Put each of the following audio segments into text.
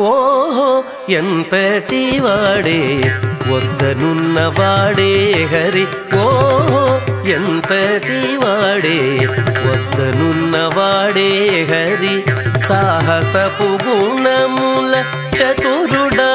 ఓహో ఎంతటి వాడే వద్దనున్నవాడే హరి. ఓహో ఎంతటి వాడే వద్దనున్నవాడే హరి. సాహసపు గుణముల చతురుడా.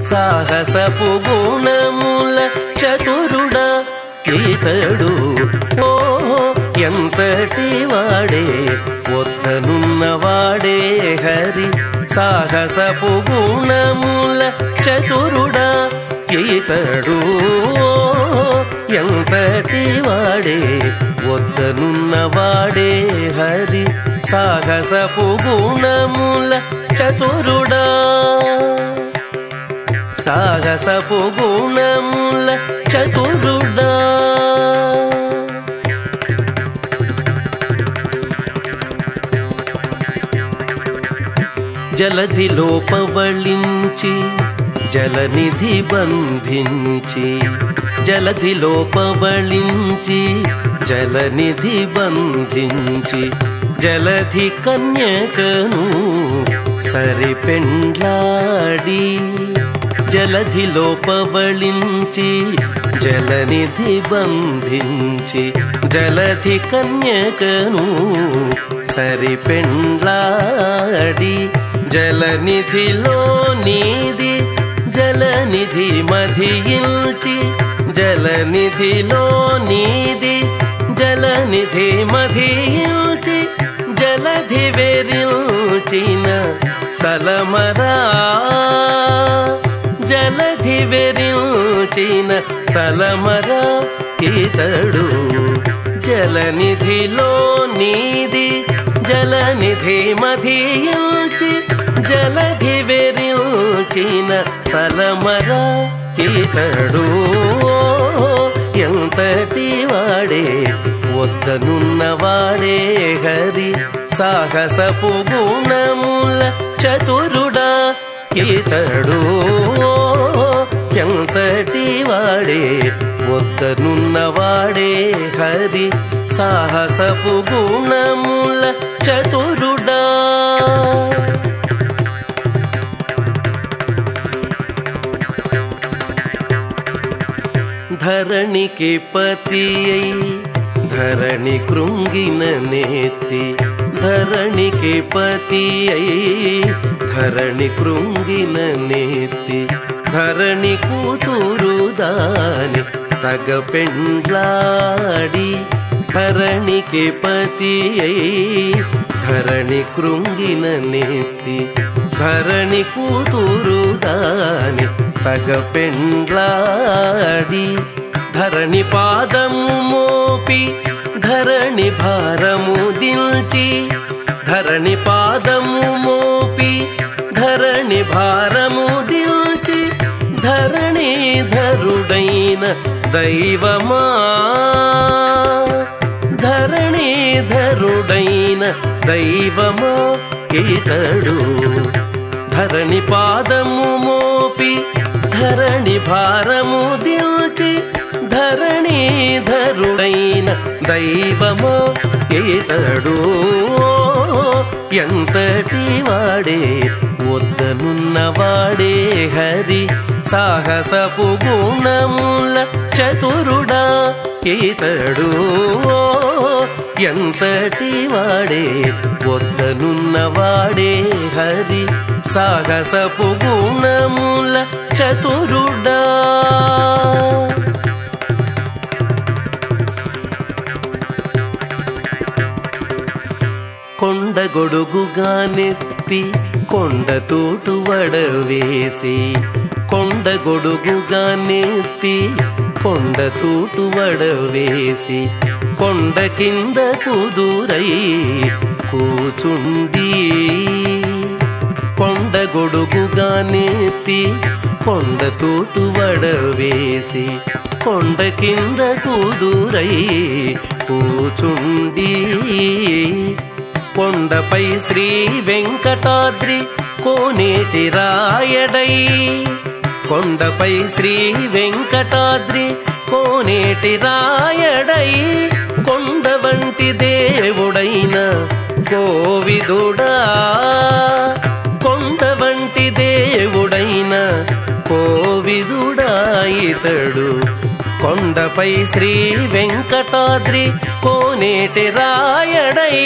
సాహసపు గుణముల చతురుడా. ఈతడు ఓహో ఎంతటి వాడే వద్దనున్నవాడే హరి. సాహసపు గుణముల చతురుడా ఈతడు ఎంతటి వాడే వద్దనున్నవాడే హరి. సాహసపు గుణముల చతురుడా. సాహసపు గుణముల చతురుడా. జలధిలో పవళించి జలనిధి బంధించి జలధిలో పవళించి జలనిధి బంధించి జలధి కన్యకను సరిపెండ్లాడి జలధిలో పవళించి జలనిధి బంధించి జలధి కన్యకను సరిపెండ్లాడి జలనిధిలో నీది జలనిధి మధియించి జలనిధిలో నీది జలనిధి మధియించి జలధి వెరించిన చలమరా జలధి వెరించిన చలమరా ఇతడు జలనిధిలో నీది జలనిధి మధియించి జలధి వెరిల్చిన చలమరా ఇతడు ఎంతటి వాడే వద్దనున్నవాడే హరి. సాహసపు గుణముల చతురుడా ఇతడు ఎంతటి వాడే వద్దనున్నవాడే హరి. సాహసపు గుణముల చతురుడా. धरणी के पतै धरणि कृति धरणी के पत धरणि कृति धरणि कुतुरुदी तग पेण्लाडि धरणिके पत धरणि कृति धरणि कुतुरुदी కృంగిన ధరణి పెండ్లాడి ధరణి పాదము మోపి ధరణి భారము దిల్చి ధరణి పాదము మోపి ధరణి భారము దిల్చి ధరణి ధరుడైన దైవమా. ధరణి ధరుడైన దైవమా ఇతడు ధరణి పాదము మోపి ధరణి భారము దిల్చి ధరణి ధరుడైన దైవమో ఇతడు ఎంతటి వాడే వద్దనున్నవాడే హరి సాహసపు గుణముల చతురుడా ఇతడు ఎంతటి వాడే వద్దనున్నవాడే హరి. సాహసపు గుణముల చతురుడా. కొండ గొడుగుగానెత్తి కొండ తోటు వడవేసి కొండ గొడుగుగానెత్తి కొండ తూటు వడవేసి కొండ కింద కుదురై కూచుండి కొండ గొడుగుగా నెత్తి కొండ తోటు వడవేసి కొండ కింద కుదురై కూచుండి కొండపై శ్రీ వెంకటాద్రి కోనేటి రాయడై కొండపై శ్రీ వెంకటాద్రి కోనేటి రాయడై కొండ వంటి దేవుడైన కోవిదుడా. కొండ వంటి దేవుడైన కోవిదుడాయితడు కొండపై శ్రీ వెంకటాద్రి కోనేటి రాయడై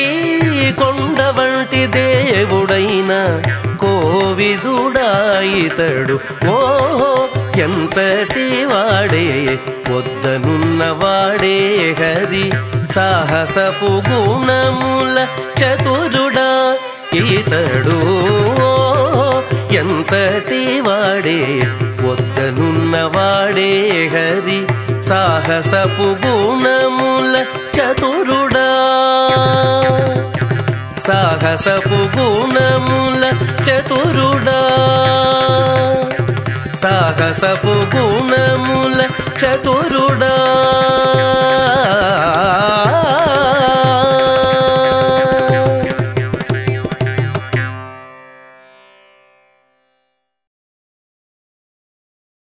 కొండ వంటి దేవుడైన కోవిదుడాయితడు. ఓహో ఎంతటి వాడే వద్దనున్నవాడే హరి. సాహసపు గుణముల చతురుడా ఈతడు. ఎంతటి వాడే వద్దనున్నవాడే హరి. సాహసపు గుణముల చతురుడా. సాహసపు గుణముల చతురుడా. సాహసపు గుణముల చతురుడా.